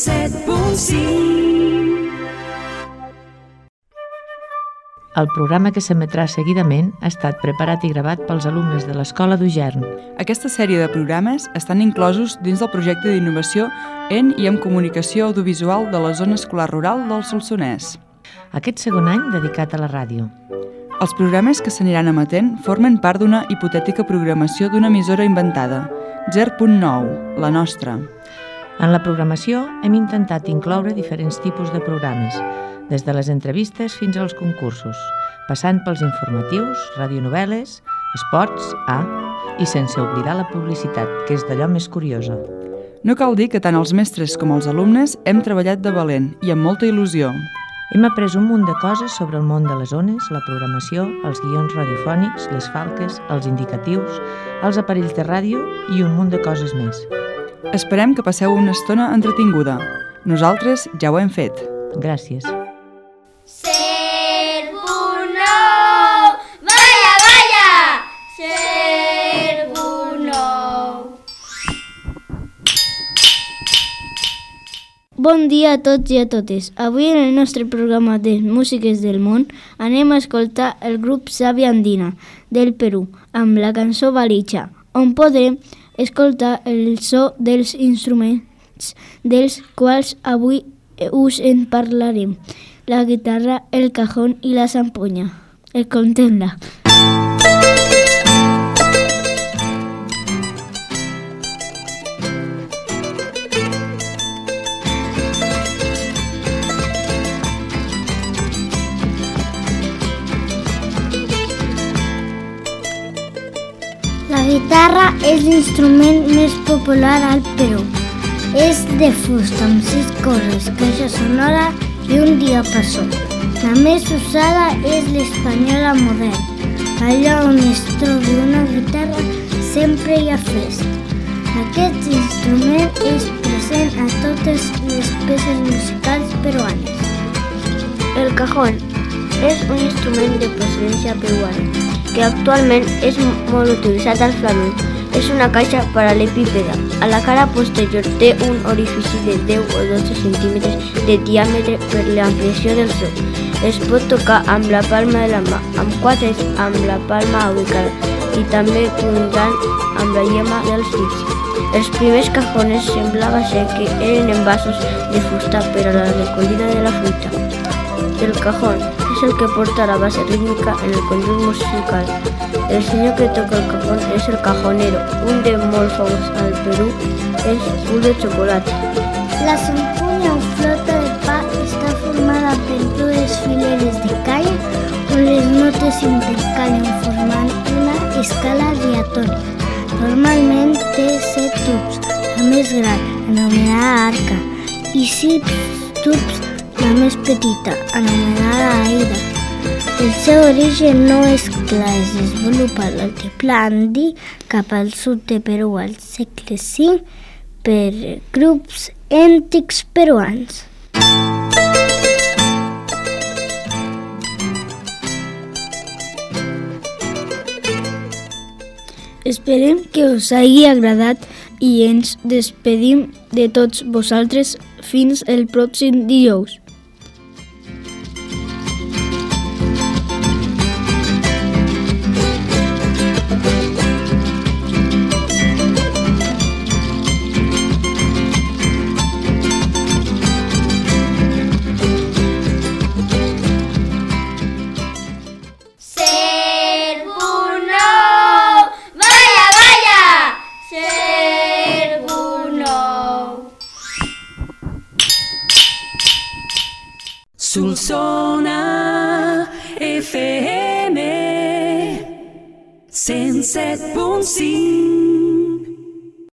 107.5 el programa que s'emetrà seguidament ha estat preparat i gravat pels alumnes de l'Escola d'Ugern. Aquesta sèrie de programes estan inclosos dins del projecte d'innovació en i en comunicació audiovisual de la zona escolar rural del Solsonès. Aquest segon any dedicat a la ràdio. Els programes que s'aniran emetent formen part d'una hipotètica programació d'una emissora inventada, 0.9, la nostra. En la programació hem intentat incloure diferents tipus de programes, des de les entrevistes fins als concursos, passant pels informatius, radionovel·les, esports, A, i sense oblidar la publicitat, que és d'allò més curiosa. No cal dir que tant els mestres com els alumnes hem treballat de valent i amb molta il·lusió. Hem après un munt de coses sobre el món de les zones, la programació, els guions radiofònics, les falques, els indicatius, els aparells de ràdio i un munt de coses més. Esperem que passeu una estona entretinguda. Nosaltres ja ho hem fet. Gràcies. Bon dia a tots i a totes. Avui en el nostre programa de Músiques del Món anem a escoltar el grup Savi Andina del Perú amb la cançó Valitxa, on podrem escoltar el so dels instruments dels quals avui us en parlarem. La guitarra, el cajón i la zamponya. Escoltem-la. La guitarra és l'instrument més popular al Perú. És de fusta amb sis cordes, caixa sonora i un diapasó. La més usada és l'espanyola modern. Allà on es trobi una guitarra sempre hi ha festa. Aquest instrument és present a totes les peces musicals peruanes. El cajón és un instrument de procedència peruana que actualment és molt utilitzat al flamenc. És una caixa paral·lepípeda. A la cara posterior té un orifici de 10 o 12 centímetres de diàmetre per l'ampliació del so. Es pot tocar amb la palma de la mà, amb quatre amb la palma ubicada i també puntant amb la llema dels dits. Els primers cajones semblava ser que eren envasos de fusta per a la recollida de la fruita. El cajón és el que porta la base rítmica en el conjunt musical. El senyor que toca el cajón és el cajonero, un de famós al Perú és un de xocolata. La zamponya o flota de pa està formada per dues fileres de canya on les notes s'intercalen formant una escala diatònica. Normalment té set tubs, la més gran, anomenada arca, i sis tubs la més petita, anomenada Aida. El seu origen no és clar, es desenvolupa l'altiplà andi cap al sud de Perú al segle V per grups èntics peruans. Esperem que us hagi agradat i ens despedim de tots vosaltres fins el pròxim dijous. Solsona FM 107.5